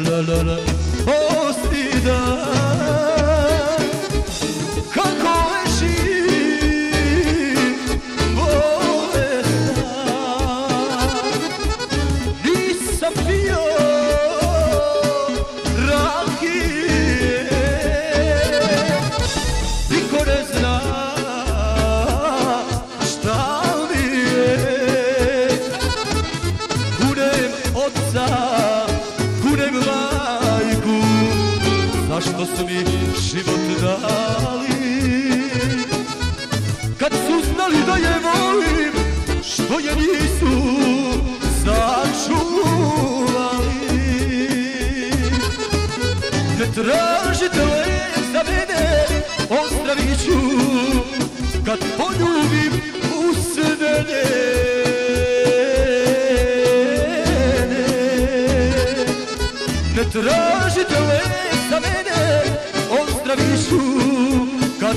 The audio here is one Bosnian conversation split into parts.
la la la Ostida Kako eši bolesna Nisam bio rakije Niko ne zna šta mi je Budem oca dali. Kad su znali da je volim Što je nisu sačuvali. Ne tražite lep za mene Ozdravit ću Kad poljubim u srdenje Ne tražite lek za mene Ozdravit ću Kad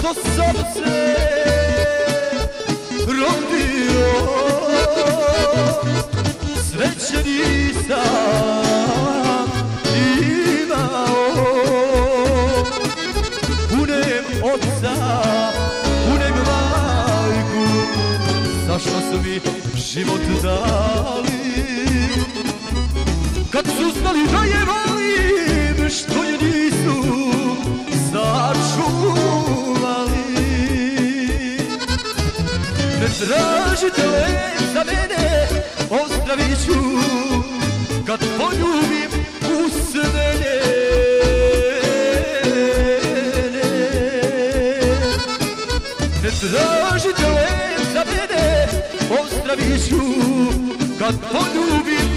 što sam se rodio. Sreće nisam imao. Punem oca, punem majku Zašto su mi život dali. Kad su znali da je volim Što je tražite le za mene pozdravit ću Kad poljubim usne Ne tražite le za mene pozdravit ću Kad poljubim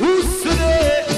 usne Jednog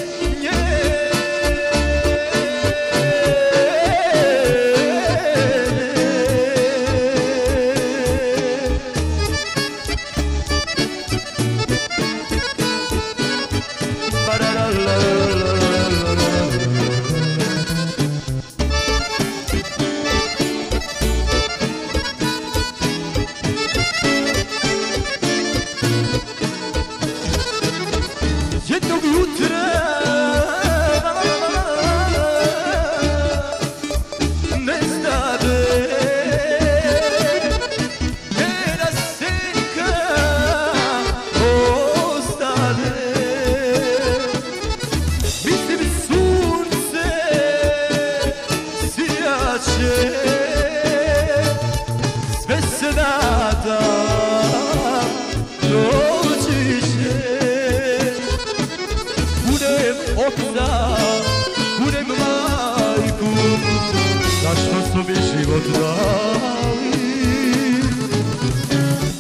Zašto su mi život dali.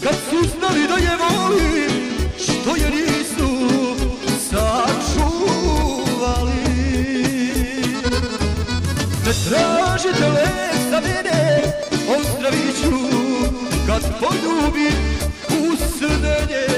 Kad su znali da je volim Što je nisu sačuvali. Ne tražite lek za mene Ozdravit ću Kad poljubim usne